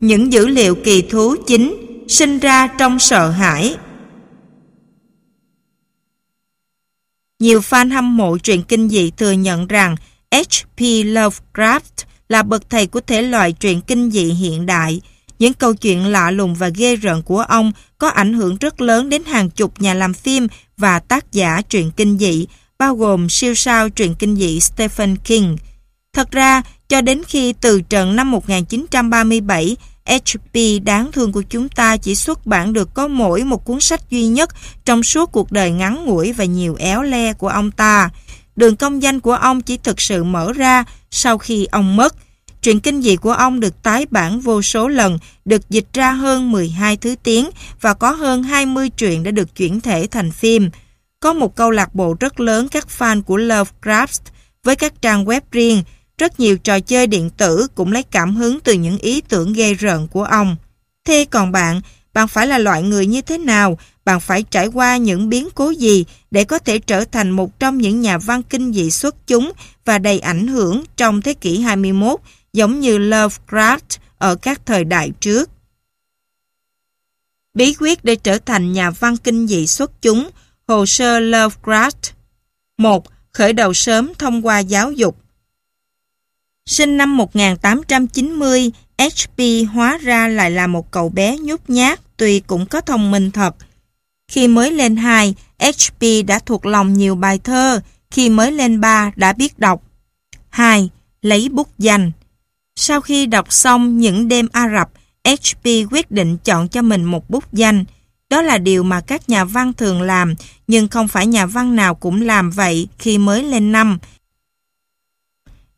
Những dữ liệu kỳ thú chính sinh ra trong sợ hãi. Nhiều fan hâm mộ truyện kinh dị thừa nhận rằng H.P. Lovecraft là bậc thầy của thể loại truyện kinh dị hiện đại. Những câu chuyện lạ lùng và ghê rợn của ông có ảnh hưởng rất lớn đến hàng chục nhà làm phim và tác giả truyện kinh dị, bao gồm siêu sao truyện kinh dị Stephen King. Thật ra, cho đến khi từ trận năm 1937, HP đáng thương của chúng ta chỉ xuất bản được có mỗi một cuốn sách duy nhất trong suốt cuộc đời ngắn ngủi và nhiều éo le của ông ta. Đường công danh của ông chỉ thực sự mở ra sau khi ông mất. Truyện kinh dị của ông được tái bản vô số lần, được dịch ra hơn 12 thứ tiếng và có hơn 20 truyện đã được chuyển thể thành phim. Có một câu lạc bộ rất lớn các fan của Lovecraft với các trang web riêng, rất nhiều trò chơi điện tử cũng lấy cảm hứng từ những ý tưởng ghê rợn của ông. Thế còn bạn, bạn phải là loại người như thế nào? Bạn phải trải qua những biến cố gì để có thể trở thành một trong những nhà văn kinh dị xuất chúng và đầy ảnh hưởng trong thế kỷ 21 giống như Lovecraft ở các thời đại trước? Bí quyết để trở thành nhà văn kinh dị xuất chúng Hồ sơ Lovecraft 1. Khởi đầu sớm thông qua giáo dục Sinh năm 1890, HP hóa ra lại là một cậu bé nhút nhát, tuy cũng có thông minh thật. Khi mới lên 2, HP đã thuộc lòng nhiều bài thơ, khi mới lên 3 đã biết đọc. 2. Lấy bút danh Sau khi đọc xong những đêm Ả Rập, HP quyết định chọn cho mình một bút danh. Đó là điều mà các nhà văn thường làm, nhưng không phải nhà văn nào cũng làm vậy khi mới lên năm.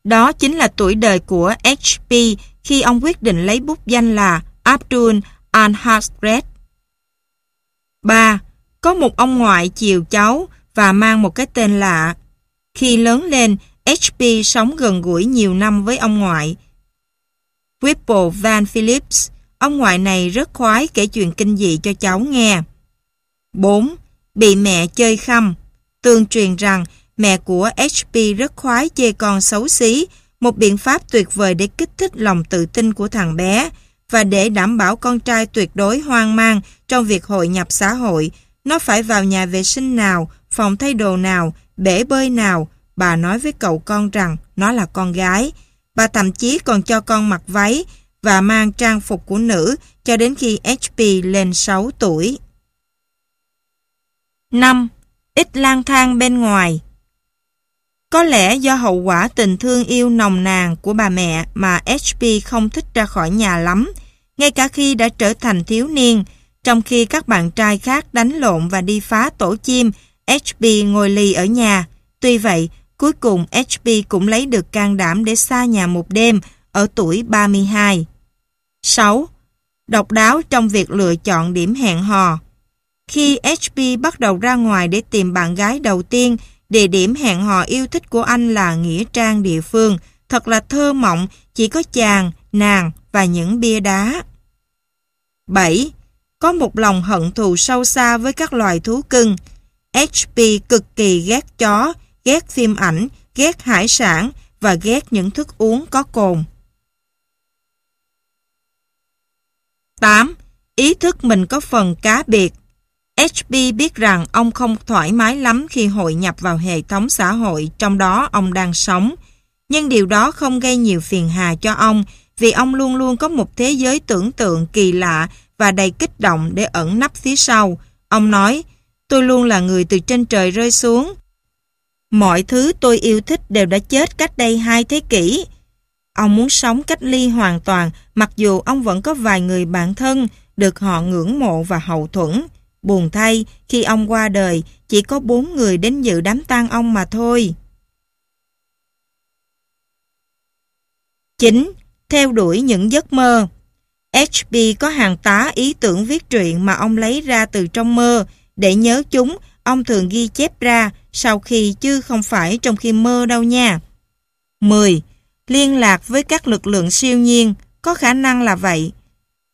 Đó chính là tuổi đời của HP khi ông quyết định lấy bút danh là Abdul al-Hazred. 3. Có một ông ngoại chiều cháu và mang một cái tên lạ. Khi lớn lên, HP sống gần gũi nhiều năm với ông ngoại. Whipple Van Phillips, ông ngoại này rất khoái kể chuyện kinh dị cho cháu nghe. 4. Bị mẹ chơi khăm. Tương truyền rằng mẹ của HP rất khoái chê con xấu xí, một biện pháp tuyệt vời để kích thích lòng tự tin của thằng bé và để đảm bảo con trai tuyệt đối hoang mang trong việc hội nhập xã hội. Nó phải vào nhà vệ sinh nào, phòng thay đồ nào, bể bơi nào. Bà nói với cậu con rằng nó là con gái. Bà thậm chí còn cho con mặc váy và mang trang phục của nữ cho đến khi HP lên 6 tuổi. 5. Ít lang thang bên ngoài có lẽ do hậu quả tình thương yêu nồng nàn của bà mẹ mà HP không thích ra khỏi nhà lắm, ngay cả khi đã trở thành thiếu niên, trong khi các bạn trai khác đánh lộn và đi phá tổ chim, HP ngồi lì ở nhà. Tuy vậy, cuối cùng HP cũng lấy được can đảm để xa nhà một đêm ở tuổi 32. 6. Độc đáo trong việc lựa chọn điểm hẹn hò Khi HP bắt đầu ra ngoài để tìm bạn gái đầu tiên, Địa điểm hẹn hò yêu thích của anh là Nghĩa Trang địa phương, thật là thơ mộng, chỉ có chàng, nàng và những bia đá. 7. Có một lòng hận thù sâu xa với các loài thú cưng. HP cực kỳ ghét chó, ghét phim ảnh, ghét hải sản và ghét những thức uống có cồn. 8. Ý thức mình có phần cá biệt. HB biết rằng ông không thoải mái lắm khi hội nhập vào hệ thống xã hội trong đó ông đang sống. Nhưng điều đó không gây nhiều phiền hà cho ông vì ông luôn luôn có một thế giới tưởng tượng kỳ lạ và đầy kích động để ẩn nấp phía sau. Ông nói, tôi luôn là người từ trên trời rơi xuống. Mọi thứ tôi yêu thích đều đã chết cách đây hai thế kỷ. Ông muốn sống cách ly hoàn toàn mặc dù ông vẫn có vài người bạn thân được họ ngưỡng mộ và hậu thuẫn. Buồn thay, khi ông qua đời, chỉ có bốn người đến dự đám tang ông mà thôi. 9. Theo đuổi những giấc mơ HB có hàng tá ý tưởng viết truyện mà ông lấy ra từ trong mơ. Để nhớ chúng, ông thường ghi chép ra sau khi chứ không phải trong khi mơ đâu nha. 10. Liên lạc với các lực lượng siêu nhiên, có khả năng là vậy.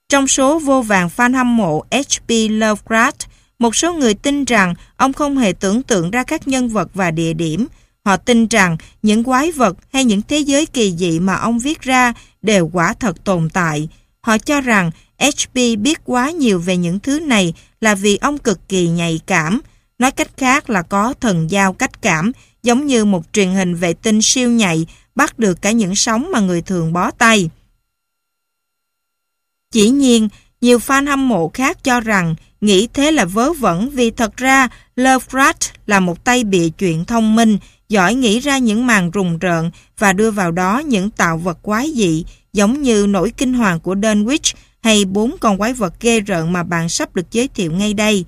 Trong số vô vàng fan hâm mộ H.P. Lovecraft, một số người tin rằng ông không hề tưởng tượng ra các nhân vật và địa điểm. Họ tin rằng những quái vật hay những thế giới kỳ dị mà ông viết ra đều quả thật tồn tại. Họ cho rằng HP biết quá nhiều về những thứ này là vì ông cực kỳ nhạy cảm. Nói cách khác là có thần giao cách cảm, giống như một truyền hình vệ tinh siêu nhạy bắt được cả những sóng mà người thường bó tay. Chỉ nhiên, nhiều fan hâm mộ khác cho rằng nghĩ thế là vớ vẩn vì thật ra Lovecraft là một tay bịa chuyện thông minh, giỏi nghĩ ra những màn rùng rợn và đưa vào đó những tạo vật quái dị giống như nỗi kinh hoàng của Dunwich hay bốn con quái vật ghê rợn mà bạn sắp được giới thiệu ngay đây.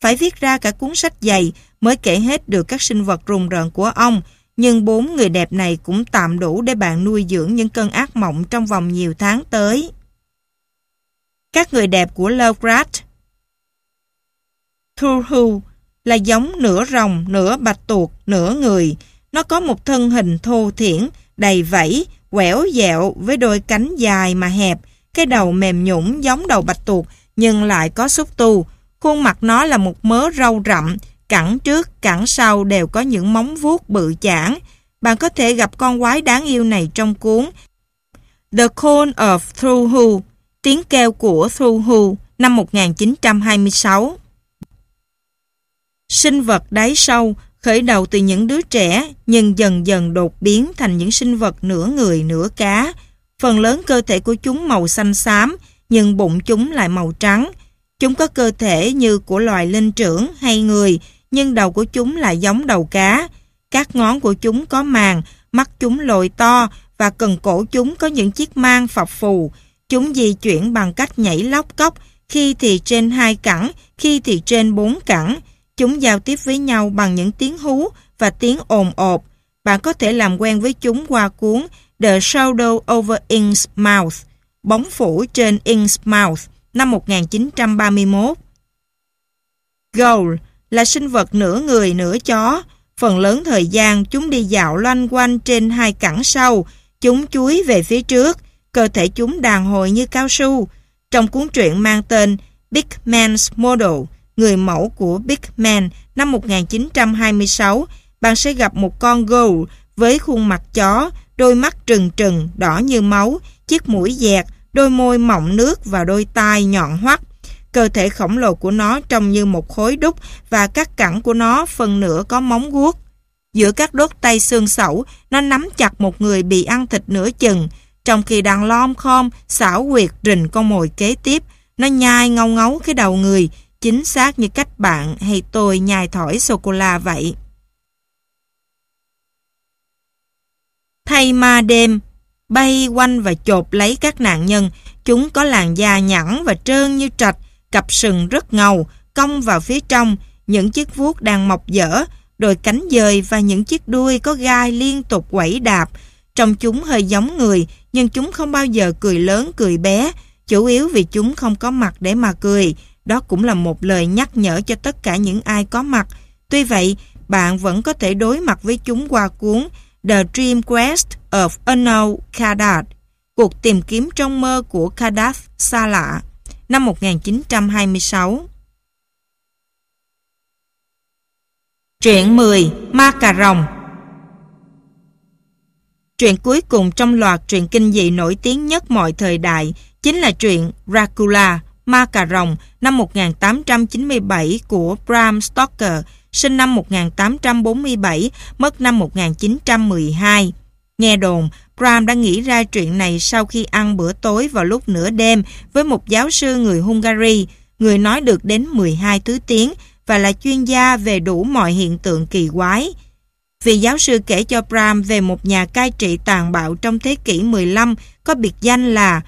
Phải viết ra cả cuốn sách dày mới kể hết được các sinh vật rùng rợn của ông, nhưng bốn người đẹp này cũng tạm đủ để bạn nuôi dưỡng những cơn ác mộng trong vòng nhiều tháng tới. Các người đẹp của Lovecraft Thurhu là giống nửa rồng, nửa bạch tuộc, nửa người. Nó có một thân hình thô thiển, đầy vẫy, quẻo dẹo với đôi cánh dài mà hẹp, cái đầu mềm nhũng giống đầu bạch tuộc nhưng lại có xúc tu. Khuôn mặt nó là một mớ râu rậm, cẳng trước, cẳng sau đều có những móng vuốt bự chảng. Bạn có thể gặp con quái đáng yêu này trong cuốn The Call of Thruhu, tiếng kêu của thu hù năm 1926. Sinh vật đáy sâu khởi đầu từ những đứa trẻ nhưng dần dần đột biến thành những sinh vật nửa người nửa cá. Phần lớn cơ thể của chúng màu xanh xám nhưng bụng chúng lại màu trắng. Chúng có cơ thể như của loài linh trưởng hay người nhưng đầu của chúng lại giống đầu cá. Các ngón của chúng có màng, mắt chúng lồi to và cần cổ chúng có những chiếc mang phập phù. Chúng di chuyển bằng cách nhảy lóc cốc, khi thì trên hai cẳng, khi thì trên bốn cẳng. Chúng giao tiếp với nhau bằng những tiếng hú và tiếng ồn ộp. Bạn có thể làm quen với chúng qua cuốn The Shadow over Ink's Mouth, bóng phủ trên Ink's Mouth, năm 1931. Ghoul là sinh vật nửa người nửa chó. Phần lớn thời gian chúng đi dạo loanh quanh trên hai cẳng sau, chúng chuối về phía trước, cơ thể chúng đàn hồi như cao su. Trong cuốn truyện mang tên Big Man's Model, người mẫu của Big Man năm 1926, bạn sẽ gặp một con gấu với khuôn mặt chó, đôi mắt trừng trừng, đỏ như máu, chiếc mũi dẹt, đôi môi mọng nước và đôi tai nhọn hoắt. Cơ thể khổng lồ của nó trông như một khối đúc và các cẳng của nó phần nửa có móng guốc. Giữa các đốt tay xương sẩu, nó nắm chặt một người bị ăn thịt nửa chừng, trong khi đang lom khom, xảo quyệt rình con mồi kế tiếp, nó nhai ngâu ngấu cái đầu người, chính xác như cách bạn hay tôi nhai thỏi sô-cô-la vậy. Thay ma đêm, bay quanh và chộp lấy các nạn nhân, chúng có làn da nhẵn và trơn như trạch, cặp sừng rất ngầu, cong vào phía trong, những chiếc vuốt đang mọc dở, đôi cánh dời và những chiếc đuôi có gai liên tục quẩy đạp. Trong chúng hơi giống người, nhưng chúng không bao giờ cười lớn cười bé, chủ yếu vì chúng không có mặt để mà cười. Đó cũng là một lời nhắc nhở cho tất cả những ai có mặt. Tuy vậy, bạn vẫn có thể đối mặt với chúng qua cuốn The Dream Quest of Unknown Kadat, cuộc tìm kiếm trong mơ của Kadath xa lạ, năm 1926. Truyện 10 Ma Cà Rồng Truyện cuối cùng trong loạt truyện kinh dị nổi tiếng nhất mọi thời đại chính là truyện Dracula Ma Cà Rồng năm 1897 của Bram Stoker, sinh năm 1847, mất năm 1912. Nghe đồn, Bram đã nghĩ ra chuyện này sau khi ăn bữa tối vào lúc nửa đêm với một giáo sư người Hungary, người nói được đến 12 thứ tiếng và là chuyên gia về đủ mọi hiện tượng kỳ quái. Vị giáo sư kể cho Bram về một nhà cai trị tàn bạo trong thế kỷ 15 có biệt danh là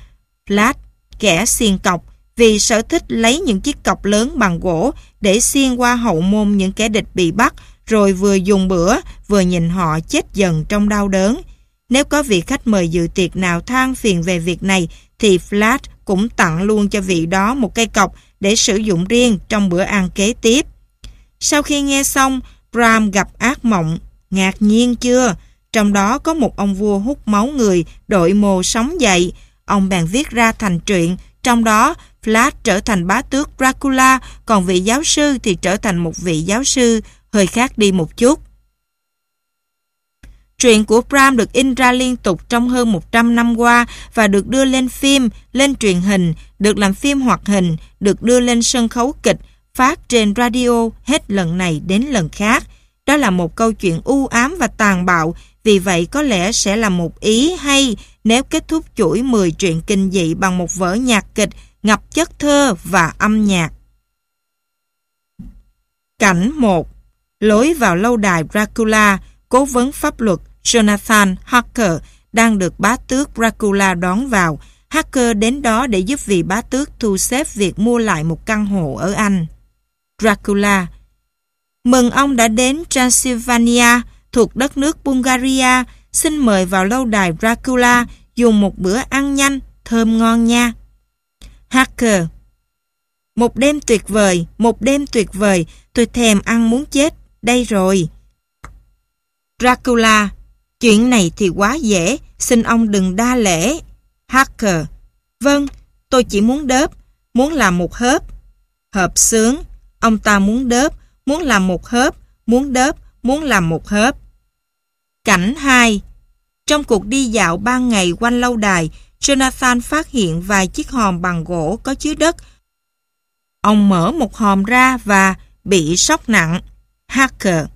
Flat, kẻ xiên cọc, vì sở thích lấy những chiếc cọc lớn bằng gỗ để xiên qua hậu môn những kẻ địch bị bắt, rồi vừa dùng bữa, vừa nhìn họ chết dần trong đau đớn. Nếu có vị khách mời dự tiệc nào than phiền về việc này, thì Flat cũng tặng luôn cho vị đó một cây cọc để sử dụng riêng trong bữa ăn kế tiếp. Sau khi nghe xong, Bram gặp ác mộng. Ngạc nhiên chưa? Trong đó có một ông vua hút máu người, đội mồ sống dậy. Ông bèn viết ra thành truyện, trong đó Vlad trở thành bá tước Dracula, còn vị giáo sư thì trở thành một vị giáo sư hơi khác đi một chút. Truyện của Bram được in ra liên tục trong hơn 100 năm qua và được đưa lên phim, lên truyền hình, được làm phim hoạt hình, được đưa lên sân khấu kịch, phát trên radio hết lần này đến lần khác. Đó là một câu chuyện u ám và tàn bạo, vì vậy có lẽ sẽ là một ý hay nếu kết thúc chuỗi 10 truyện kinh dị bằng một vở nhạc kịch ngập chất thơ và âm nhạc. Cảnh 1 Lối vào lâu đài Dracula, cố vấn pháp luật Jonathan Harker đang được bá tước Dracula đón vào. Harker đến đó để giúp vị bá tước thu xếp việc mua lại một căn hộ ở Anh. Dracula Mừng ông đã đến Transylvania, thuộc đất nước Bulgaria. Xin mời vào lâu đài Dracula dùng một bữa ăn nhanh, thơm ngon nha. Hacker Một đêm tuyệt vời, một đêm tuyệt vời, tôi thèm ăn muốn chết, đây rồi. Dracula Chuyện này thì quá dễ, xin ông đừng đa lễ. Hacker Vâng, tôi chỉ muốn đớp, muốn làm một hớp. Hợp sướng, ông ta muốn đớp, muốn làm một hớp, muốn đớp, muốn làm một hớp. Cảnh 2 Trong cuộc đi dạo ban ngày quanh lâu đài, Jonathan phát hiện vài chiếc hòm bằng gỗ có chứa đất. Ông mở một hòm ra và bị sốc nặng. Hacker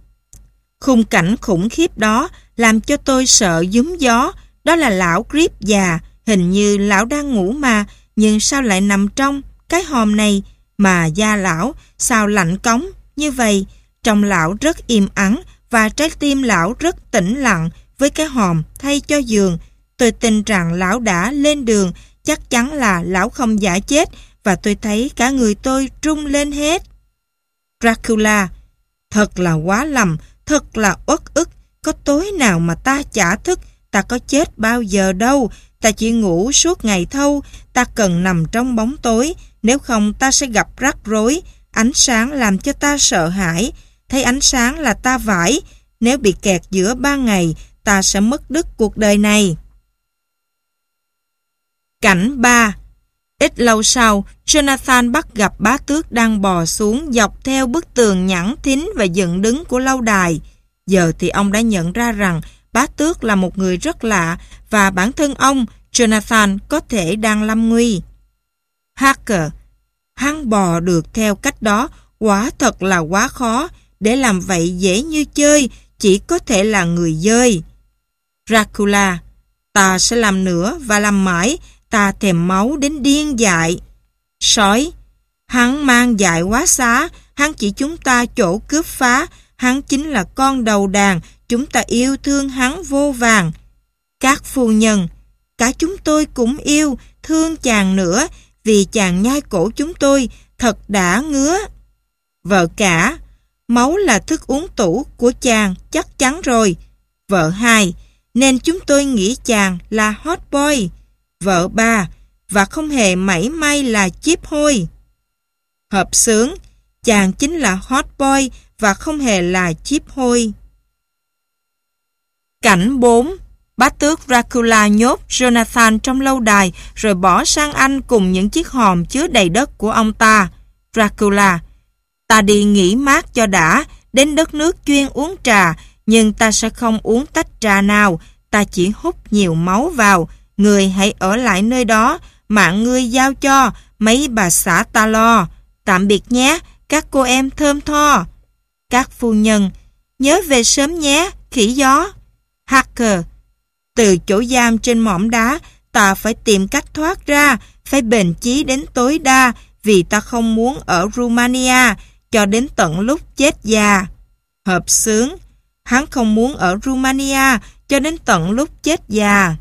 Khung cảnh khủng khiếp đó làm cho tôi sợ dúm gió. Đó là lão Grip già, hình như lão đang ngủ mà, nhưng sao lại nằm trong cái hòm này mà da lão sao lạnh cống như vậy. Trong lão rất im ắng và trái tim lão rất tĩnh lặng với cái hòm thay cho giường. Tôi tin rằng lão đã lên đường, chắc chắn là lão không giả chết và tôi thấy cả người tôi trung lên hết. Dracula Thật là quá lầm, thật là uất ức. Có tối nào mà ta chả thức, ta có chết bao giờ đâu. Ta chỉ ngủ suốt ngày thâu, ta cần nằm trong bóng tối, nếu không ta sẽ gặp rắc rối. Ánh sáng làm cho ta sợ hãi, thấy ánh sáng là ta vải. Nếu bị kẹt giữa ban ngày, ta sẽ mất đứt cuộc đời này. Cảnh 3 Ít lâu sau, Jonathan bắt gặp bá tước đang bò xuống dọc theo bức tường nhẵn thính và dựng đứng của lâu đài. Giờ thì ông đã nhận ra rằng bá tước là một người rất lạ và bản thân ông, Jonathan, có thể đang lâm nguy. Hacker Hắn bò được theo cách đó quả thật là quá khó. Để làm vậy dễ như chơi, chỉ có thể là người dơi. Dracula Ta sẽ làm nữa và làm mãi, ta thèm máu đến điên dại. Sói Hắn mang dại quá xá, hắn chỉ chúng ta chỗ cướp phá, hắn chính là con đầu đàn, chúng ta yêu thương hắn vô vàng. Các phu nhân, cả chúng tôi cũng yêu, thương chàng nữa, vì chàng nhai cổ chúng tôi, thật đã ngứa. Vợ cả, máu là thức uống tủ của chàng, chắc chắn rồi. Vợ hai, nên chúng tôi nghĩ chàng là hot boy. Vợ ba, và không hề mảy may là chip hôi. Hợp sướng, chàng chính là hot boy và không hề là chip hôi. Cảnh 4 Bá tước Dracula nhốt Jonathan trong lâu đài rồi bỏ sang Anh cùng những chiếc hòm chứa đầy đất của ông ta. Dracula Ta đi nghỉ mát cho đã, đến đất nước chuyên uống trà, nhưng ta sẽ không uống tách trà nào, ta chỉ hút nhiều máu vào. Người hãy ở lại nơi đó, mạng ngươi giao cho, mấy bà xã ta lo. Tạm biệt nhé, các cô em thơm tho. Các phu nhân, nhớ về sớm nhé, khỉ gió. Hacker, từ chỗ giam trên mỏm đá, ta phải tìm cách thoát ra, phải bền chí đến tối đa, vì ta không muốn ở Romania cho đến tận lúc chết già. Hợp sướng, hắn không muốn ở Romania cho đến tận lúc chết già.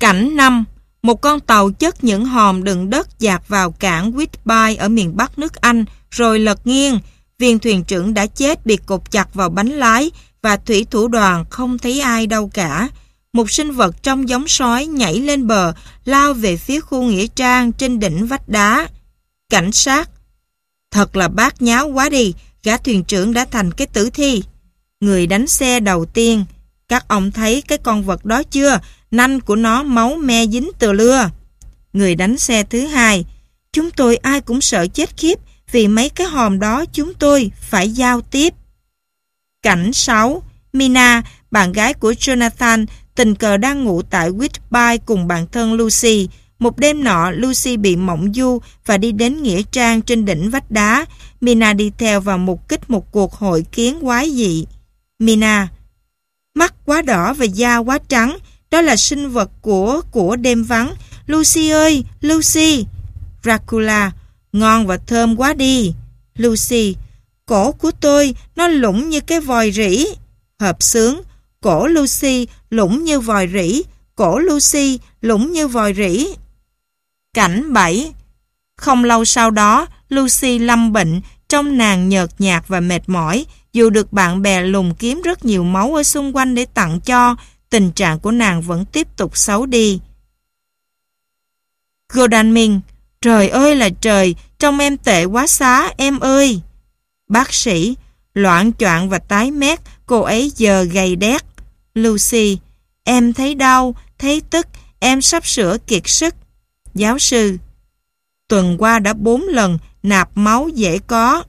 Cảnh 5 Một con tàu chất những hòm đựng đất dạt vào cảng Whitby ở miền Bắc nước Anh, rồi lật nghiêng. Viên thuyền trưởng đã chết bị cột chặt vào bánh lái và thủy thủ đoàn không thấy ai đâu cả. Một sinh vật trong giống sói nhảy lên bờ, lao về phía khu nghĩa trang trên đỉnh vách đá. Cảnh sát Thật là bát nháo quá đi, gã thuyền trưởng đã thành cái tử thi. Người đánh xe đầu tiên, các ông thấy cái con vật đó chưa? Nanh của nó máu me dính từ lưa. Người đánh xe thứ hai, chúng tôi ai cũng sợ chết khiếp vì mấy cái hòm đó chúng tôi phải giao tiếp. Cảnh 6. Mina, bạn gái của Jonathan, tình cờ đang ngủ tại Whitby cùng bạn thân Lucy. Một đêm nọ, Lucy bị mộng du và đi đến Nghĩa Trang trên đỉnh vách đá. Mina đi theo và mục kích một cuộc hội kiến quái dị. Mina Mắt quá đỏ và da quá trắng, đó là sinh vật của của đêm vắng. Lucy ơi, Lucy! Dracula Ngon và thơm quá đi. Lucy Cổ của tôi, nó lủng như cái vòi rỉ. Hợp sướng Cổ Lucy lủng như vòi rỉ. Cổ Lucy lủng như vòi rỉ. Cảnh 7 Không lâu sau đó, Lucy lâm bệnh, trong nàng nhợt nhạt và mệt mỏi. Dù được bạn bè lùng kiếm rất nhiều máu ở xung quanh để tặng cho, tình trạng của nàng vẫn tiếp tục xấu đi. Godalming, trời ơi là trời, trông em tệ quá xá, em ơi. Bác sĩ, loạn choạng và tái mét, cô ấy giờ gầy đét. Lucy, em thấy đau, thấy tức, em sắp sửa kiệt sức. Giáo sư, tuần qua đã bốn lần nạp máu dễ có.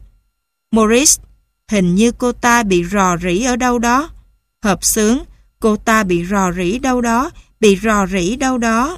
Morris, hình như cô ta bị rò rỉ ở đâu đó. Hợp sướng, cô ta bị rò rỉ đâu đó, bị rò rỉ đâu đó.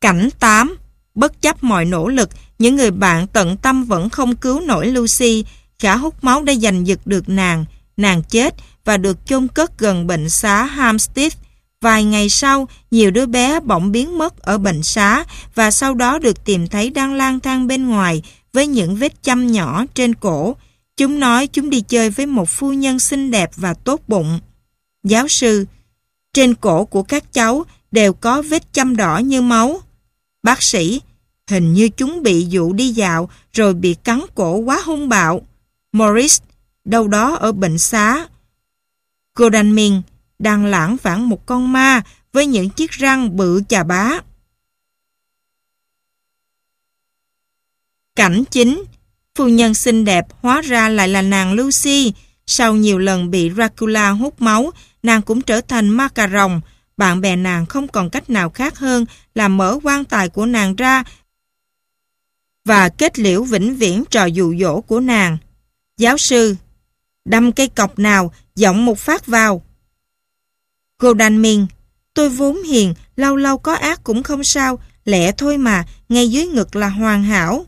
Cảnh 8 Bất chấp mọi nỗ lực, những người bạn tận tâm vẫn không cứu nổi Lucy. Khả hút máu đã giành giật được nàng. Nàng chết và được chôn cất gần bệnh xá Hampstead. Vài ngày sau, nhiều đứa bé bỗng biến mất ở bệnh xá và sau đó được tìm thấy đang lang thang bên ngoài với những vết châm nhỏ trên cổ. Chúng nói chúng đi chơi với một phu nhân xinh đẹp và tốt bụng. Giáo sư, trên cổ của các cháu đều có vết châm đỏ như máu. Bác sĩ, hình như chúng bị dụ đi dạo rồi bị cắn cổ quá hung bạo. Morris, đâu đó ở bệnh xá. Godalming đang lãng vãng một con ma với những chiếc răng bự chà bá. Cảnh chính, phu nhân xinh đẹp hóa ra lại là nàng Lucy. Sau nhiều lần bị Dracula hút máu, nàng cũng trở thành ma cà rồng, bạn bè nàng không còn cách nào khác hơn là mở quan tài của nàng ra và kết liễu vĩnh viễn trò dụ dỗ của nàng. Giáo sư, đâm cây cọc nào, giọng một phát vào. Cô đàn miền, tôi vốn hiền, lâu lâu có ác cũng không sao, lẽ thôi mà, ngay dưới ngực là hoàn hảo.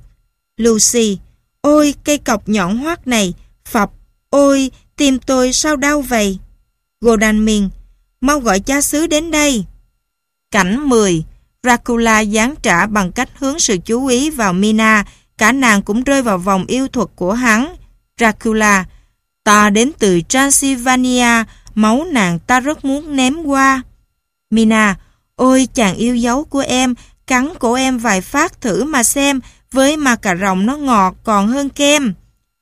Lucy, ôi cây cọc nhọn hoắt này, phập, ôi tim tôi sao đau vậy. Gordon Minh, mau gọi cha xứ đến đây. Cảnh 10 Dracula giáng trả bằng cách hướng sự chú ý vào Mina, cả nàng cũng rơi vào vòng yêu thuật của hắn. Dracula, ta đến từ Transylvania, máu nàng ta rất muốn ném qua. Mina, ôi chàng yêu dấu của em, cắn cổ em vài phát thử mà xem, với mà cà rồng nó ngọt còn hơn kem.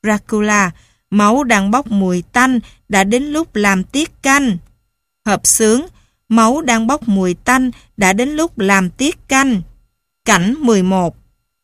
Dracula, máu đang bốc mùi tanh, đã đến lúc làm tiết canh hợp sướng, máu đang bốc mùi tanh, đã đến lúc làm tiết canh. Cảnh 11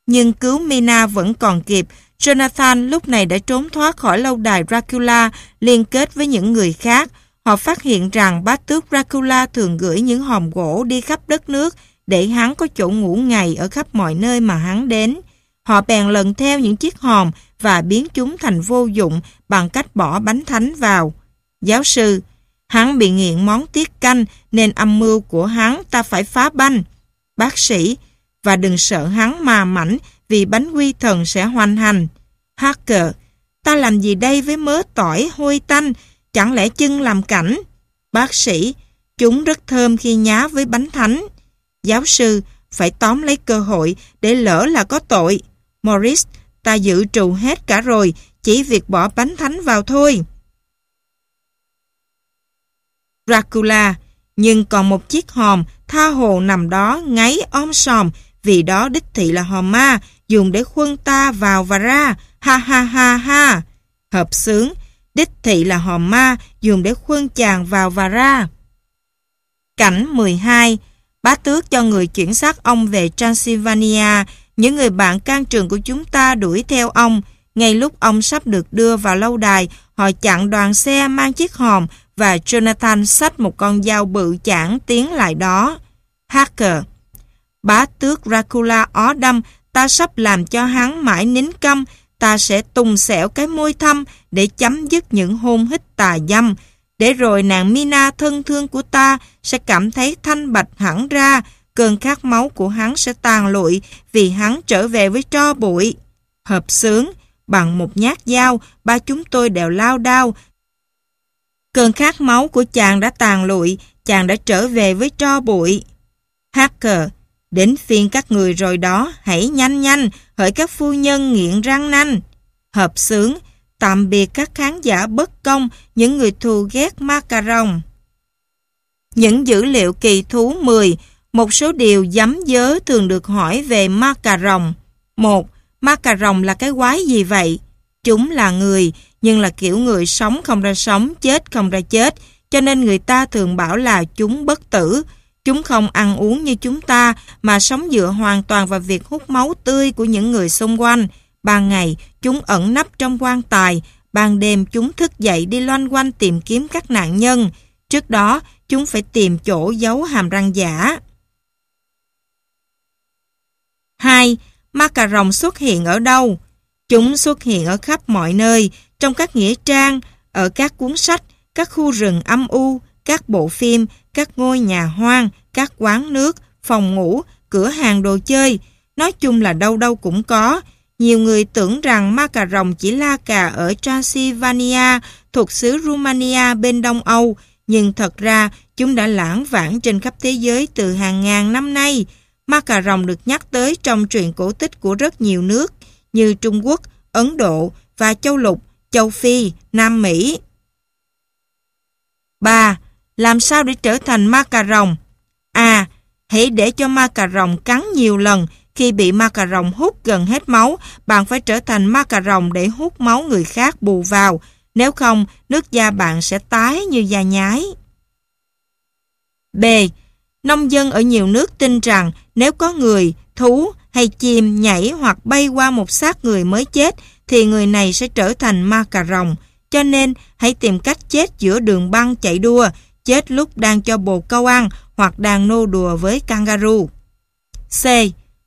Nhưng cứu Mina vẫn còn kịp, Jonathan lúc này đã trốn thoát khỏi lâu đài Dracula liên kết với những người khác. Họ phát hiện rằng bá tước Dracula thường gửi những hòm gỗ đi khắp đất nước để hắn có chỗ ngủ ngày ở khắp mọi nơi mà hắn đến. Họ bèn lần theo những chiếc hòm và biến chúng thành vô dụng bằng cách bỏ bánh thánh vào. Giáo sư, Hắn bị nghiện món tiết canh nên âm mưu của hắn ta phải phá banh. Bác sĩ, và đừng sợ hắn mà mảnh vì bánh quy thần sẽ hoành hành. Hacker, ta làm gì đây với mớ tỏi hôi tanh, chẳng lẽ chân làm cảnh? Bác sĩ, chúng rất thơm khi nhá với bánh thánh. Giáo sư, phải tóm lấy cơ hội để lỡ là có tội. Morris, ta dự trù hết cả rồi, chỉ việc bỏ bánh thánh vào thôi. Dracula, nhưng còn một chiếc hòm tha hồ nằm đó ngáy om sòm, vì đó đích thị là hòm ma, dùng để khuân ta vào và ra, ha ha ha ha. Hợp sướng, đích thị là hòm ma, dùng để khuân chàng vào và ra. Cảnh 12 Bá tước cho người chuyển xác ông về Transylvania, những người bạn can trường của chúng ta đuổi theo ông. Ngay lúc ông sắp được đưa vào lâu đài, họ chặn đoàn xe mang chiếc hòm và Jonathan xách một con dao bự chản tiến lại đó. Hacker Bá tước Dracula ó đâm, ta sắp làm cho hắn mãi nín câm, ta sẽ tung xẻo cái môi thâm để chấm dứt những hôn hít tà dâm, để rồi nàng Mina thân thương của ta sẽ cảm thấy thanh bạch hẳn ra, cơn khát máu của hắn sẽ tàn lụi vì hắn trở về với tro bụi. Hợp sướng, bằng một nhát dao, ba chúng tôi đều lao đao. Cơn khát máu của chàng đã tàn lụi, chàng đã trở về với tro bụi. Hacker, đến phiên các người rồi đó, hãy nhanh nhanh, hỡi các phu nhân nghiện răng nanh. Hợp sướng, tạm biệt các khán giả bất công, những người thù ghét macaron. Những dữ liệu kỳ thú 10, một số điều dám dớ thường được hỏi về macaron. 1. Macaron là cái quái gì vậy? Chúng là người, nhưng là kiểu người sống không ra sống, chết không ra chết, cho nên người ta thường bảo là chúng bất tử. Chúng không ăn uống như chúng ta, mà sống dựa hoàn toàn vào việc hút máu tươi của những người xung quanh. Ban ngày, chúng ẩn nấp trong quan tài, ban đêm chúng thức dậy đi loanh quanh tìm kiếm các nạn nhân. Trước đó, chúng phải tìm chỗ giấu hàm răng giả. 2. Ma cà rồng xuất hiện ở đâu? Chúng xuất hiện ở khắp mọi nơi, trong các nghĩa trang, ở các cuốn sách, các khu rừng âm u, các bộ phim, các ngôi nhà hoang, các quán nước, phòng ngủ, cửa hàng đồ chơi. Nói chung là đâu đâu cũng có. Nhiều người tưởng rằng ma cà rồng chỉ la cà ở Transylvania, thuộc xứ Romania bên Đông Âu, nhưng thật ra chúng đã lãng vãng trên khắp thế giới từ hàng ngàn năm nay. Ma cà rồng được nhắc tới trong truyện cổ tích của rất nhiều nước như Trung Quốc, Ấn Độ và Châu Lục, Châu Phi, Nam Mỹ. 3. Làm sao để trở thành ma cà rồng? A, hãy để cho ma cà rồng cắn nhiều lần. Khi bị ma cà rồng hút gần hết máu, bạn phải trở thành ma cà rồng để hút máu người khác bù vào. Nếu không, nước da bạn sẽ tái như da nhái. B. Nông dân ở nhiều nước tin rằng nếu có người, thú hay chìm nhảy hoặc bay qua một xác người mới chết thì người này sẽ trở thành ma cà rồng. Cho nên hãy tìm cách chết giữa đường băng chạy đua, chết lúc đang cho bồ câu ăn hoặc đang nô đùa với kangaroo. C.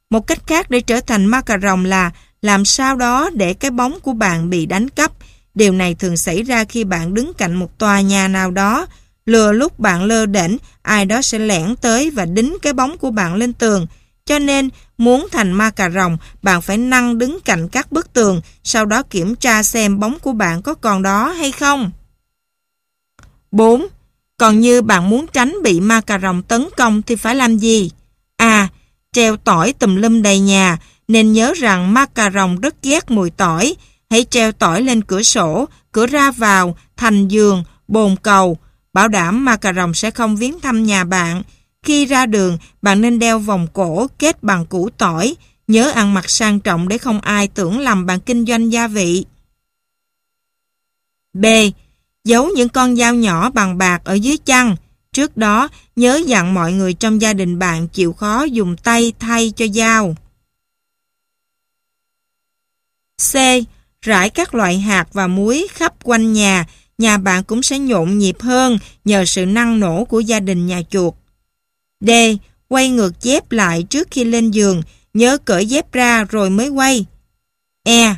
Một cách khác để trở thành ma cà rồng là làm sao đó để cái bóng của bạn bị đánh cắp. Điều này thường xảy ra khi bạn đứng cạnh một tòa nhà nào đó. Lừa lúc bạn lơ đỉnh, ai đó sẽ lẻn tới và đính cái bóng của bạn lên tường. Cho nên, muốn thành ma cà rồng, bạn phải năng đứng cạnh các bức tường, sau đó kiểm tra xem bóng của bạn có còn đó hay không. 4. Còn như bạn muốn tránh bị ma cà rồng tấn công thì phải làm gì? À, treo tỏi tùm lum đầy nhà, nên nhớ rằng ma cà rồng rất ghét mùi tỏi. Hãy treo tỏi lên cửa sổ, cửa ra vào, thành giường, bồn cầu. Bảo đảm ma cà rồng sẽ không viếng thăm nhà bạn. Khi ra đường, bạn nên đeo vòng cổ kết bằng củ tỏi. Nhớ ăn mặc sang trọng để không ai tưởng lầm bạn kinh doanh gia vị. B. Giấu những con dao nhỏ bằng bạc ở dưới chăn. Trước đó, nhớ dặn mọi người trong gia đình bạn chịu khó dùng tay thay cho dao. C. Rải các loại hạt và muối khắp quanh nhà, nhà bạn cũng sẽ nhộn nhịp hơn nhờ sự năng nổ của gia đình nhà chuột. D. Quay ngược dép lại trước khi lên giường, nhớ cởi dép ra rồi mới quay. E.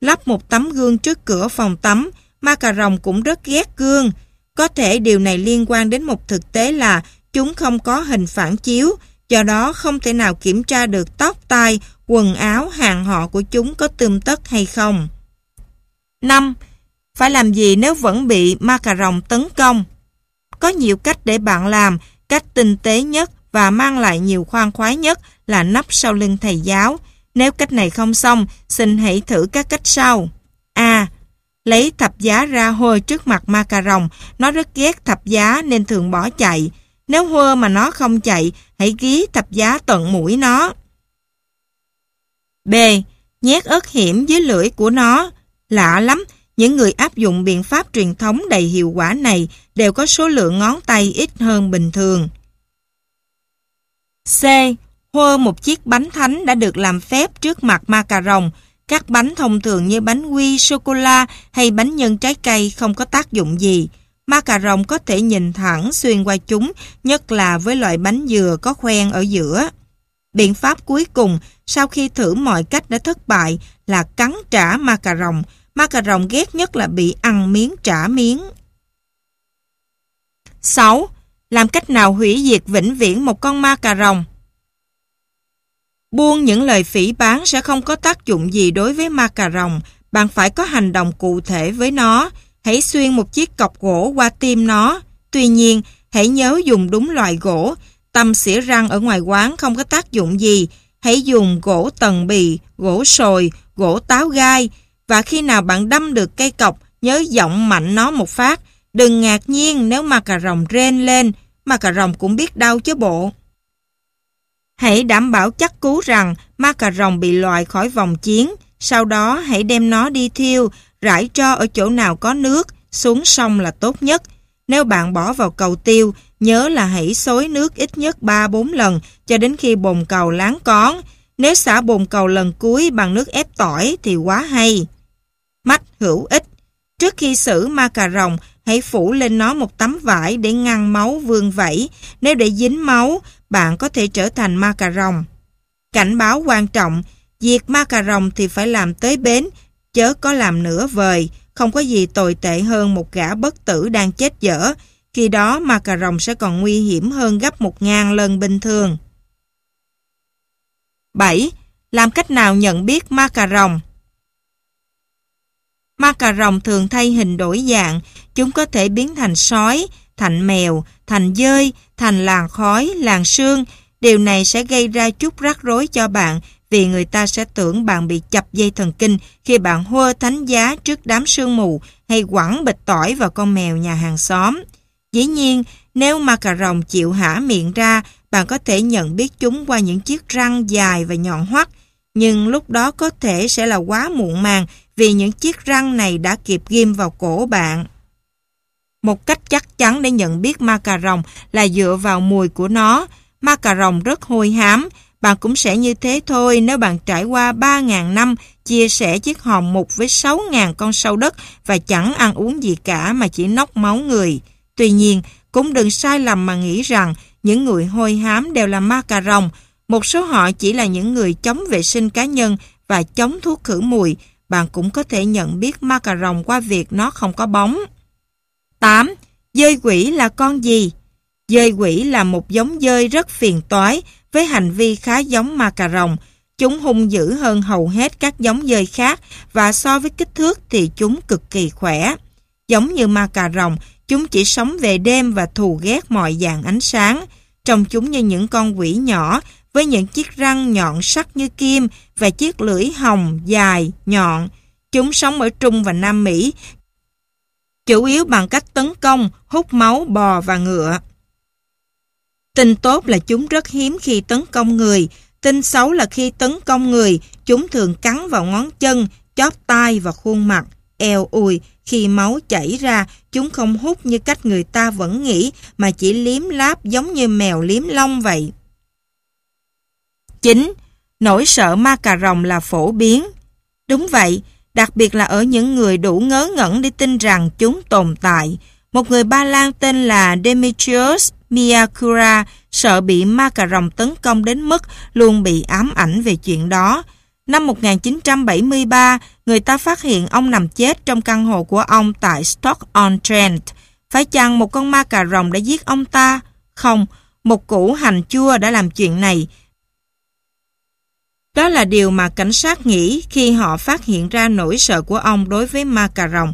Lắp một tấm gương trước cửa phòng tắm, ma cà rồng cũng rất ghét gương. Có thể điều này liên quan đến một thực tế là chúng không có hình phản chiếu, do đó không thể nào kiểm tra được tóc tai, quần áo, hàng họ của chúng có tươm tất hay không. 5. Phải làm gì nếu vẫn bị ma cà rồng tấn công? Có nhiều cách để bạn làm, cách tinh tế nhất và mang lại nhiều khoan khoái nhất là nắp sau lưng thầy giáo. Nếu cách này không xong, xin hãy thử các cách sau. A. Lấy thập giá ra hôi trước mặt ma cà rồng, nó rất ghét thập giá nên thường bỏ chạy. Nếu hơ mà nó không chạy, hãy ghi thập giá tận mũi nó. B. Nhét ớt hiểm dưới lưỡi của nó. Lạ lắm, những người áp dụng biện pháp truyền thống đầy hiệu quả này đều có số lượng ngón tay ít hơn bình thường. C. Hơ một chiếc bánh thánh đã được làm phép trước mặt ma cà rồng. Các bánh thông thường như bánh quy, sô-cô-la hay bánh nhân trái cây không có tác dụng gì. Ma cà rồng có thể nhìn thẳng xuyên qua chúng, nhất là với loại bánh dừa có khoen ở giữa. Biện pháp cuối cùng, sau khi thử mọi cách đã thất bại, là cắn trả ma cà rồng. Ma cà rồng ghét nhất là bị ăn miếng trả miếng. 6. Làm cách nào hủy diệt vĩnh viễn một con ma cà rồng? Buông những lời phỉ bán sẽ không có tác dụng gì đối với ma cà rồng. Bạn phải có hành động cụ thể với nó. Hãy xuyên một chiếc cọc gỗ qua tim nó. Tuy nhiên, hãy nhớ dùng đúng loại gỗ. Tăm xỉa răng ở ngoài quán không có tác dụng gì. Hãy dùng gỗ tần bì, gỗ sồi, gỗ táo gai. Và khi nào bạn đâm được cây cọc, nhớ giọng mạnh nó một phát. Đừng ngạc nhiên nếu mà cà rồng rên lên. mà cà rồng cũng biết đau chứ bộ. Hãy đảm bảo chắc cú rằng ma cà rồng bị loại khỏi vòng chiến. Sau đó hãy đem nó đi thiêu, rải tro ở chỗ nào có nước, xuống sông là tốt nhất. Nếu bạn bỏ vào cầu tiêu, nhớ là hãy xối nước ít nhất 3-4 lần cho đến khi bồn cầu láng cón. Nếu xả bồn cầu lần cuối bằng nước ép tỏi thì quá hay. Mắt hữu ích Trước khi xử ma cà rồng, hãy phủ lên nó một tấm vải để ngăn máu vương vẩy. Nếu để dính máu, bạn có thể trở thành ma cà rồng. Cảnh báo quan trọng, diệt ma cà rồng thì phải làm tới bến, chớ có làm nửa vời, không có gì tồi tệ hơn một gã bất tử đang chết dở. Khi đó ma cà rồng sẽ còn nguy hiểm hơn gấp một ngàn lần bình thường. 7. Làm cách nào nhận biết ma cà rồng? Ma cà rồng thường thay hình đổi dạng, chúng có thể biến thành sói, thành mèo, thành dơi, thành làng khói, làng sương. Điều này sẽ gây ra chút rắc rối cho bạn vì người ta sẽ tưởng bạn bị chập dây thần kinh khi bạn hô thánh giá trước đám sương mù hay quẳng bịch tỏi vào con mèo nhà hàng xóm. Dĩ nhiên, nếu ma cà rồng chịu hả miệng ra, bạn có thể nhận biết chúng qua những chiếc răng dài và nhọn hoắt, nhưng lúc đó có thể sẽ là quá muộn màng vì những chiếc răng này đã kịp ghim vào cổ bạn. Một cách chắc chắn để nhận biết ma cà rồng là dựa vào mùi của nó. Ma cà rồng rất hôi hám, bạn cũng sẽ như thế thôi nếu bạn trải qua 3.000 năm chia sẻ chiếc hòm mục với 6.000 con sâu đất và chẳng ăn uống gì cả mà chỉ nóc máu người. Tuy nhiên, cũng đừng sai lầm mà nghĩ rằng những người hôi hám đều là ma cà rồng. Một số họ chỉ là những người chống vệ sinh cá nhân và chống thuốc khử mùi. Bạn cũng có thể nhận biết ma cà rồng qua việc nó không có bóng. 8. Dơi quỷ là con gì? Dơi quỷ là một giống dơi rất phiền toái với hành vi khá giống ma cà rồng. Chúng hung dữ hơn hầu hết các giống dơi khác và so với kích thước thì chúng cực kỳ khỏe. Giống như ma cà rồng, chúng chỉ sống về đêm và thù ghét mọi dạng ánh sáng. Trông chúng như những con quỷ nhỏ với những chiếc răng nhọn sắc như kim và chiếc lưỡi hồng dài, nhọn. Chúng sống ở Trung và Nam Mỹ, chủ yếu bằng cách tấn công, hút máu bò và ngựa. Tin tốt là chúng rất hiếm khi tấn công người, tin xấu là khi tấn công người, chúng thường cắn vào ngón chân, chóp tai và khuôn mặt, eo ùi. Khi máu chảy ra, chúng không hút như cách người ta vẫn nghĩ mà chỉ liếm láp giống như mèo liếm lông vậy. 9. Nỗi sợ ma cà rồng là phổ biến. Đúng vậy, đặc biệt là ở những người đủ ngớ ngẩn để tin rằng chúng tồn tại. Một người Ba Lan tên là Demetrius Miyakura sợ bị ma cà rồng tấn công đến mức luôn bị ám ảnh về chuyện đó. Năm 1973, người ta phát hiện ông nằm chết trong căn hộ của ông tại Stock-on-Trent. Phải chăng một con ma cà rồng đã giết ông ta? Không, một củ hành chua đã làm chuyện này. Đó là điều mà cảnh sát nghĩ khi họ phát hiện ra nỗi sợ của ông đối với ma cà rồng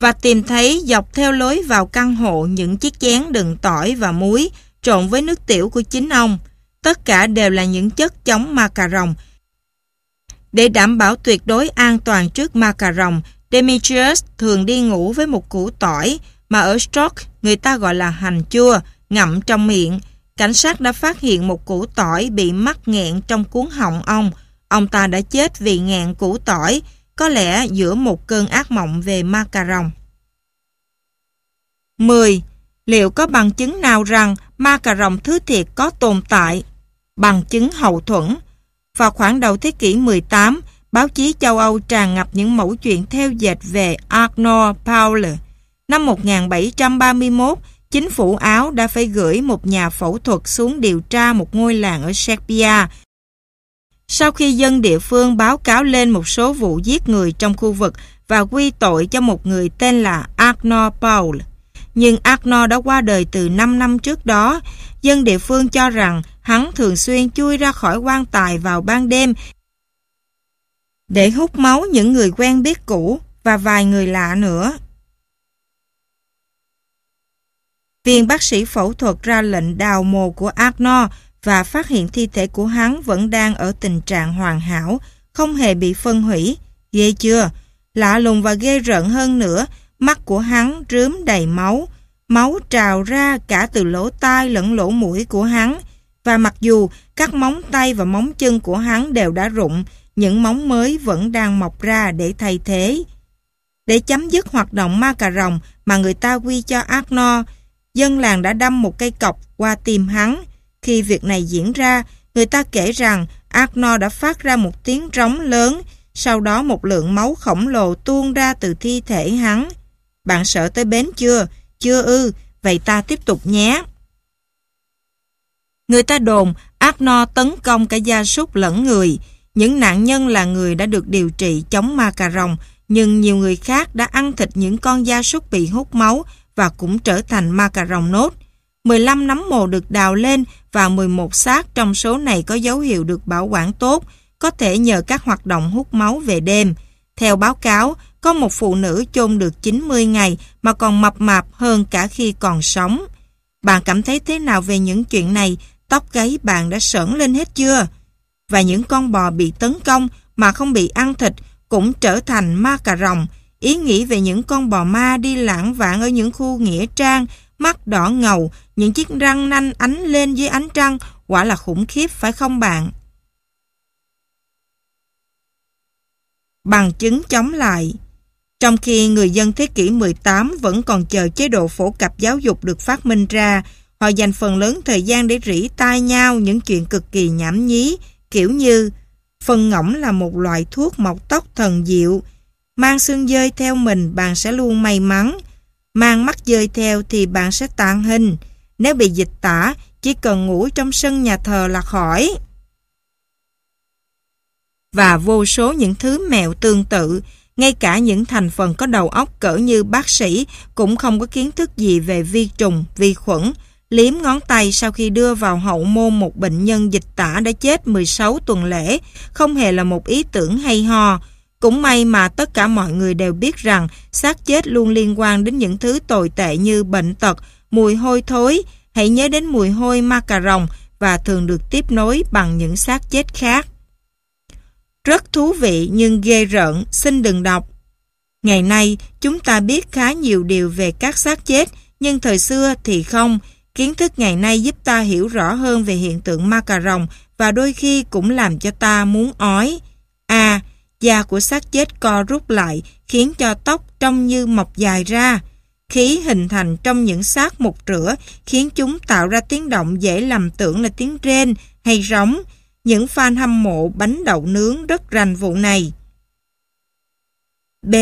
và tìm thấy dọc theo lối vào căn hộ những chiếc chén đựng tỏi và muối trộn với nước tiểu của chính ông. Tất cả đều là những chất chống ma cà rồng. Để đảm bảo tuyệt đối an toàn trước ma cà rồng, Demetrius thường đi ngủ với một củ tỏi mà ở Stroke người ta gọi là hành chua, ngậm trong miệng. Cảnh sát đã phát hiện một củ tỏi bị mắc nghẹn trong cuốn họng ông. Ông ta đã chết vì nghẹn củ tỏi, có lẽ giữa một cơn ác mộng về ma cà rồng. 10. Liệu có bằng chứng nào rằng ma cà rồng thứ thiệt có tồn tại? Bằng chứng hậu thuẫn. Vào khoảng đầu thế kỷ 18, báo chí châu Âu tràn ngập những mẫu chuyện theo dệt về Arnold Paul. Năm 1731, chính phủ Áo đã phải gửi một nhà phẫu thuật xuống điều tra một ngôi làng ở Serbia Sau khi dân địa phương báo cáo lên một số vụ giết người trong khu vực và quy tội cho một người tên là Arno Paul. Nhưng Arno đã qua đời từ 5 năm trước đó. Dân địa phương cho rằng hắn thường xuyên chui ra khỏi quan tài vào ban đêm để hút máu những người quen biết cũ và vài người lạ nữa. Viên bác sĩ phẫu thuật ra lệnh đào mồ của Arno và phát hiện thi thể của hắn vẫn đang ở tình trạng hoàn hảo, không hề bị phân hủy. Ghê chưa? Lạ lùng và ghê rợn hơn nữa, mắt của hắn rướm đầy máu. Máu trào ra cả từ lỗ tai lẫn lỗ mũi của hắn. Và mặc dù các móng tay và móng chân của hắn đều đã rụng, những móng mới vẫn đang mọc ra để thay thế. Để chấm dứt hoạt động ma cà rồng mà người ta quy cho Arno, dân làng đã đâm một cây cọc qua tim hắn. Khi việc này diễn ra, người ta kể rằng Arno đã phát ra một tiếng rống lớn, sau đó một lượng máu khổng lồ tuôn ra từ thi thể hắn. Bạn sợ tới bến chưa? Chưa ư, vậy ta tiếp tục nhé. Người ta đồn Arno tấn công cả gia súc lẫn người. Những nạn nhân là người đã được điều trị chống ma cà rồng, nhưng nhiều người khác đã ăn thịt những con gia súc bị hút máu và cũng trở thành ma cà rồng nốt. 15 nấm mồ được đào lên và 11 xác trong số này có dấu hiệu được bảo quản tốt, có thể nhờ các hoạt động hút máu về đêm. Theo báo cáo, có một phụ nữ chôn được 90 ngày mà còn mập mạp hơn cả khi còn sống. Bạn cảm thấy thế nào về những chuyện này? Tóc gáy bạn đã sởn lên hết chưa? Và những con bò bị tấn công mà không bị ăn thịt cũng trở thành ma cà rồng. Ý nghĩ về những con bò ma đi lãng vạn ở những khu nghĩa trang, mắt đỏ ngầu, những chiếc răng nanh ánh lên dưới ánh trăng, quả là khủng khiếp phải không bạn? Bằng chứng chống lại Trong khi người dân thế kỷ 18 vẫn còn chờ chế độ phổ cập giáo dục được phát minh ra, họ dành phần lớn thời gian để rỉ tai nhau những chuyện cực kỳ nhảm nhí, kiểu như Phân ngỗng là một loại thuốc mọc tóc thần diệu. Mang xương dơi theo mình bạn sẽ luôn may mắn. Mang mắt dơi theo thì bạn sẽ tàn hình. Nếu bị dịch tả, chỉ cần ngủ trong sân nhà thờ là khỏi. Và vô số những thứ mẹo tương tự, ngay cả những thành phần có đầu óc cỡ như bác sĩ cũng không có kiến thức gì về vi trùng, vi khuẩn, liếm ngón tay sau khi đưa vào hậu môn một bệnh nhân dịch tả đã chết 16 tuần lễ, không hề là một ý tưởng hay ho. Cũng may mà tất cả mọi người đều biết rằng xác chết luôn liên quan đến những thứ tồi tệ như bệnh tật, mùi hôi thối, hãy nhớ đến mùi hôi ma cà rồng và thường được tiếp nối bằng những xác chết khác. Rất thú vị nhưng ghê rợn, xin đừng đọc. Ngày nay, chúng ta biết khá nhiều điều về các xác chết, nhưng thời xưa thì không, Kiến thức ngày nay giúp ta hiểu rõ hơn về hiện tượng ma cà rồng và đôi khi cũng làm cho ta muốn ói. A. da của xác chết co rút lại, khiến cho tóc trông như mọc dài ra. Khí hình thành trong những xác mục rửa, khiến chúng tạo ra tiếng động dễ lầm tưởng là tiếng rên hay rống. Những fan hâm mộ bánh đậu nướng rất rành vụ này. B.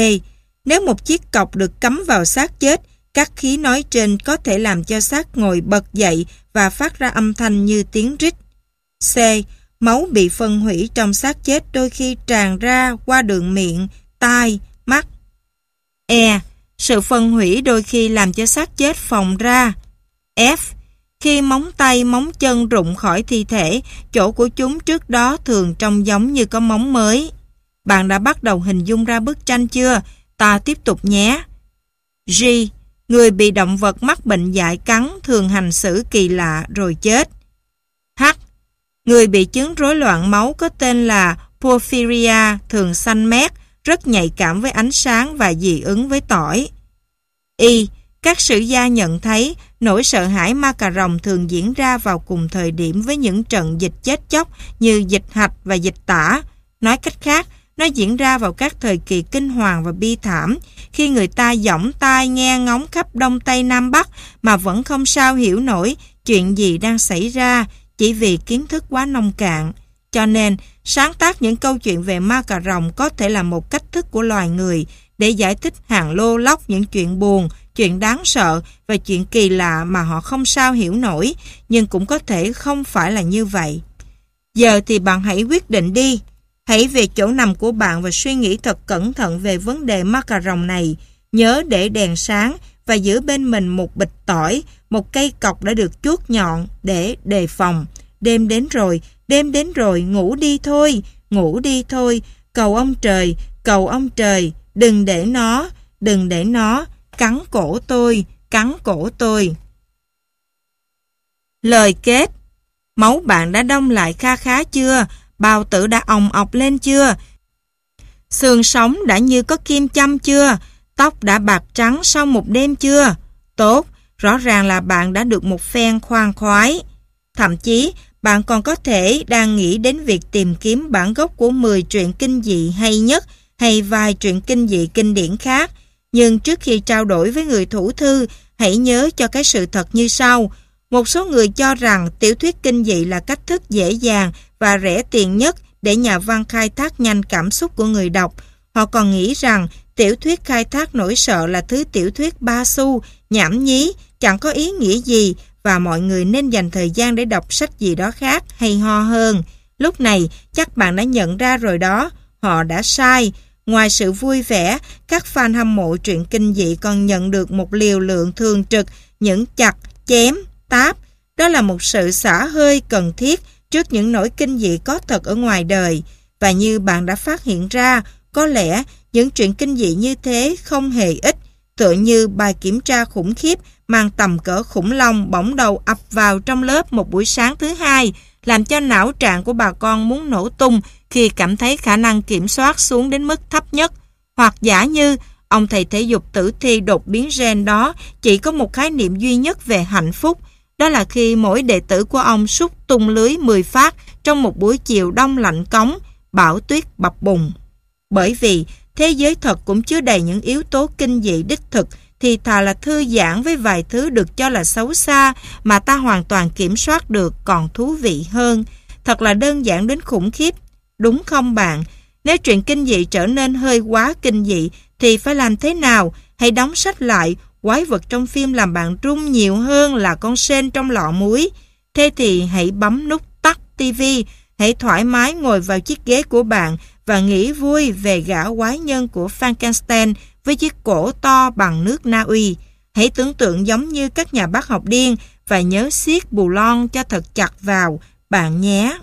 Nếu một chiếc cọc được cắm vào xác chết các khí nói trên có thể làm cho xác ngồi bật dậy và phát ra âm thanh như tiếng rít. C. Máu bị phân hủy trong xác chết đôi khi tràn ra qua đường miệng, tai, mắt. E. Sự phân hủy đôi khi làm cho xác chết phồng ra. F. Khi móng tay, móng chân rụng khỏi thi thể, chỗ của chúng trước đó thường trông giống như có móng mới. Bạn đã bắt đầu hình dung ra bức tranh chưa? Ta tiếp tục nhé. G. Người bị động vật mắc bệnh dại cắn thường hành xử kỳ lạ rồi chết. H. Người bị chứng rối loạn máu có tên là porphyria thường xanh mét, rất nhạy cảm với ánh sáng và dị ứng với tỏi. Y. Các sử gia nhận thấy nỗi sợ hãi ma cà rồng thường diễn ra vào cùng thời điểm với những trận dịch chết chóc như dịch hạch và dịch tả. Nói cách khác, nó diễn ra vào các thời kỳ kinh hoàng và bi thảm, khi người ta giỏng tai nghe ngóng khắp Đông Tây Nam Bắc mà vẫn không sao hiểu nổi chuyện gì đang xảy ra chỉ vì kiến thức quá nông cạn. Cho nên, sáng tác những câu chuyện về ma cà rồng có thể là một cách thức của loài người để giải thích hàng lô lóc những chuyện buồn, chuyện đáng sợ và chuyện kỳ lạ mà họ không sao hiểu nổi, nhưng cũng có thể không phải là như vậy. Giờ thì bạn hãy quyết định đi. Hãy về chỗ nằm của bạn và suy nghĩ thật cẩn thận về vấn đề macaron này. Nhớ để đèn sáng và giữ bên mình một bịch tỏi, một cây cọc đã được chuốt nhọn để đề phòng. Đêm đến rồi, đêm đến rồi, ngủ đi thôi, ngủ đi thôi. Cầu ông trời, cầu ông trời, đừng để nó, đừng để nó cắn cổ tôi, cắn cổ tôi. Lời kết Máu bạn đã đông lại kha khá chưa? Bao tử đã ồng ọc lên chưa? sườn sống đã như có kim châm chưa? Tóc đã bạc trắng sau một đêm chưa? Tốt, rõ ràng là bạn đã được một phen khoan khoái. Thậm chí, bạn còn có thể đang nghĩ đến việc tìm kiếm bản gốc của 10 truyện kinh dị hay nhất hay vài truyện kinh dị kinh điển khác. Nhưng trước khi trao đổi với người thủ thư, hãy nhớ cho cái sự thật như sau. Một số người cho rằng tiểu thuyết kinh dị là cách thức dễ dàng và rẻ tiền nhất để nhà văn khai thác nhanh cảm xúc của người đọc. Họ còn nghĩ rằng tiểu thuyết khai thác nỗi sợ là thứ tiểu thuyết ba xu, nhảm nhí, chẳng có ý nghĩa gì và mọi người nên dành thời gian để đọc sách gì đó khác hay ho hơn. Lúc này, chắc bạn đã nhận ra rồi đó, họ đã sai. Ngoài sự vui vẻ, các fan hâm mộ truyện kinh dị còn nhận được một liều lượng thường trực, những chặt, chém, táp. Đó là một sự xả hơi cần thiết trước những nỗi kinh dị có thật ở ngoài đời. Và như bạn đã phát hiện ra, có lẽ những chuyện kinh dị như thế không hề ít, tựa như bài kiểm tra khủng khiếp mang tầm cỡ khủng long bỗng đầu ập vào trong lớp một buổi sáng thứ hai, làm cho não trạng của bà con muốn nổ tung khi cảm thấy khả năng kiểm soát xuống đến mức thấp nhất. Hoặc giả như ông thầy thể dục tử thi đột biến gen đó chỉ có một khái niệm duy nhất về hạnh phúc, đó là khi mỗi đệ tử của ông xúc tung lưới 10 phát trong một buổi chiều đông lạnh cống, bão tuyết bập bùng. Bởi vì thế giới thật cũng chứa đầy những yếu tố kinh dị đích thực thì thà là thư giãn với vài thứ được cho là xấu xa mà ta hoàn toàn kiểm soát được còn thú vị hơn. Thật là đơn giản đến khủng khiếp. Đúng không bạn? Nếu chuyện kinh dị trở nên hơi quá kinh dị thì phải làm thế nào? Hãy đóng sách lại, quái vật trong phim làm bạn rung nhiều hơn là con sen trong lọ muối. Thế thì hãy bấm nút tắt tivi, hãy thoải mái ngồi vào chiếc ghế của bạn và nghĩ vui về gã quái nhân của Frankenstein với chiếc cổ to bằng nước Na Uy. Hãy tưởng tượng giống như các nhà bác học điên và nhớ siết bù lon cho thật chặt vào, bạn nhé.